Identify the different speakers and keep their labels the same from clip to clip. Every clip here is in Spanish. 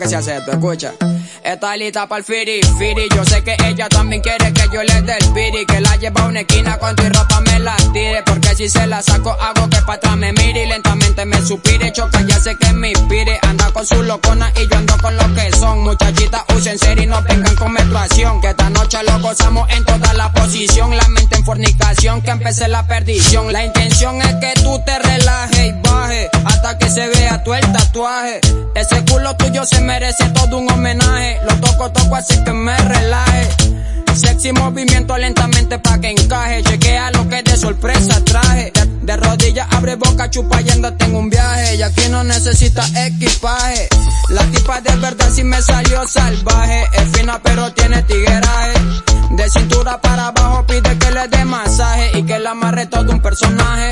Speaker 1: que se hace esto, escucha. Está lista para el firi, firi. Yo sé que ella también quiere que yo le dé el piri. Que la lleva a una esquina con tu ropa me la tire. Porque si se la saco, hago que para atrás me mire y lentamente me supire. Choca, ya sé que me inspire. Anda con su locona y yo ando con lo que son. Muchachitas, usen serio y no vengan con menstruación. Que esta noche lo gozamos en toda la posición. La mente en fornicación, que empecé la perdición. La intención es que tú te relajes y bajes. Hasta que se vea tu el tatuaje. Culo tuyo se merece todo un homenaje. Lo toco, toco así que me relaje. Sexy movimiento lentamente pa' que encaje. Chequea lo que de sorpresa traje. De, rodillas abre boca chupa yendo tengo un viaje. Y aquí no necesita equipaje. La tipa de verdad si me salió salvaje. Es fina pero tiene tigueraje. De cintura para abajo pide que le dé masaje. Y que la amarre todo un personaje.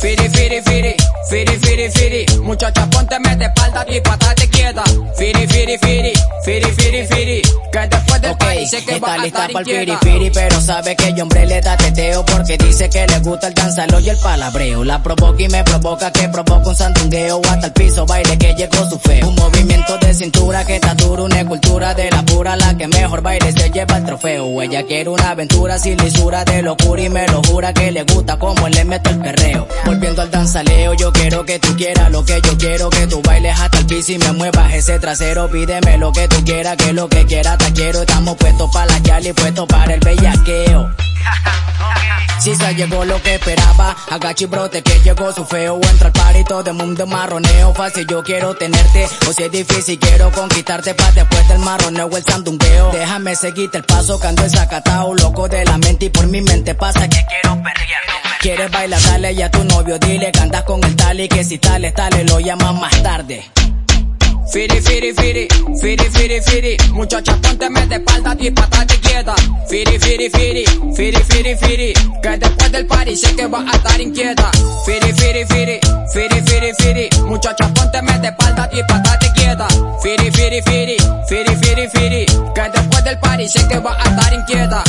Speaker 1: Firi, firi, firi, firi, firi, firi. Muchacha, ponte de espalda y patate quieta. Firi, firi, firi, firi, firi, firi. Dice que
Speaker 2: está
Speaker 1: va
Speaker 2: lista para el firi, pero sabe que yo hombre le da teteo porque dice que le gusta el danzalo y el palabreo. La provoca y me provoca que provoca un sandungueo hasta el piso baile que llegó su feo. Un movimiento de cintura que está duro, una escultura de la pura, la que mejor baile se lleva el trofeo. Ella quiere una aventura sin lisura de locura y me lo jura que le gusta como le meto el perreo. Volviendo al danzaleo, yo quiero que tú quieras lo que yo quiero, que tú bailes hasta el piso y me muevas ese trasero. Pídeme lo que tú quieras, que lo que quieras te quiero. Estamos puestos para la yali, puestos para el bellaqueo. Si se llegó lo que esperaba, agachi brote que llegó su feo, entra al party todo el mundo marroneo, fácil yo quiero tenerte, o si es difícil quiero conquistarte pa' después del marroneo el sandungueo, déjame seguirte el paso, cando el sacatao, loco de la mente y por mi mente pasa que quiero perrear. Quieres bailar, dale y a tu novio dile que andas con el tal y que si tal tale lo llaman más tarde.
Speaker 1: Firi, firi, firi, firi, firi, firi. Muchacha, ponte de espalda y patate quieta. Firi, firi, firi, firi, firi, firi. Que después del party sé que va a estar inquieta. Firi, firi, firi, firi, firi, firi. Muchacha, ponte de espalda y patate quieta. Firi, firi, firi, firi, firi, firi. Que después del party sé que va a estar inquieta.